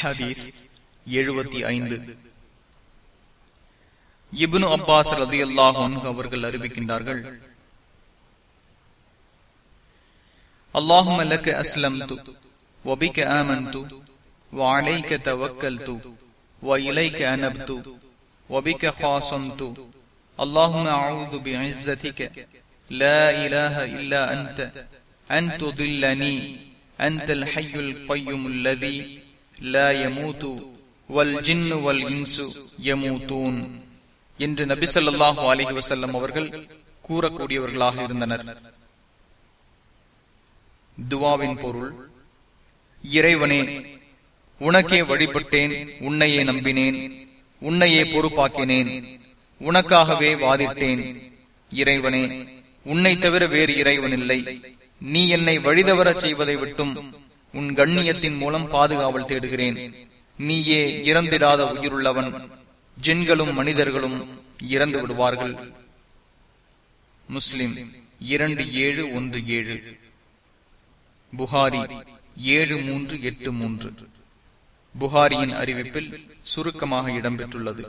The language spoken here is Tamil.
ஹதீஸ் எழுபத்தி ஐந்து இபுனு அப்பாஸ் ரதி அவர்கள் அறிவிக்கின்றார்கள் اللهم لك أسلمت وبك آمنت وعليك توكلت وإليك أنبت وبك خاصمت اللهم أعوذ بعزتك لا إله إلا أنت أن تضلني أنت الحي القيوم الذي لا يموت والجن والإنس يموتون என்று நபி ஸல்லல்லாஹு அலைஹி வஸல்லம் அவர்கள் கூறக்கூடியவர்களாக இருந்தனர் துவாவின் பொருள் இறைவனே உனக்கே வழிபட்டேன் உன்னையே நம்பினேன் உன்னையே பொறுப்பாக்கினேன் உனக்காகவே வாதிட்டேன் இறைவனே உன்னை தவிர வேறு இறைவன் இல்லை நீ என்னை வழிதவரச் செய்வதை விட்டும் உன் கண்ணியத்தின் மூலம் பாதுகாவல் தேடுகிறேன். நீயே இறந்திடாத உயிருள்ளவன். ஜின்களும் மனிதர்களும் இறந்து விடுவார்கள். முஸ்லிம் இரண்டு ஏழு ஒன்று ஏழு. புகாரி ஏழு மூன்று எட்டு மூன்று. புகாரியின் அறிவிப்பில் சுருக்கமாக இடம்பெற்றுள்ளது.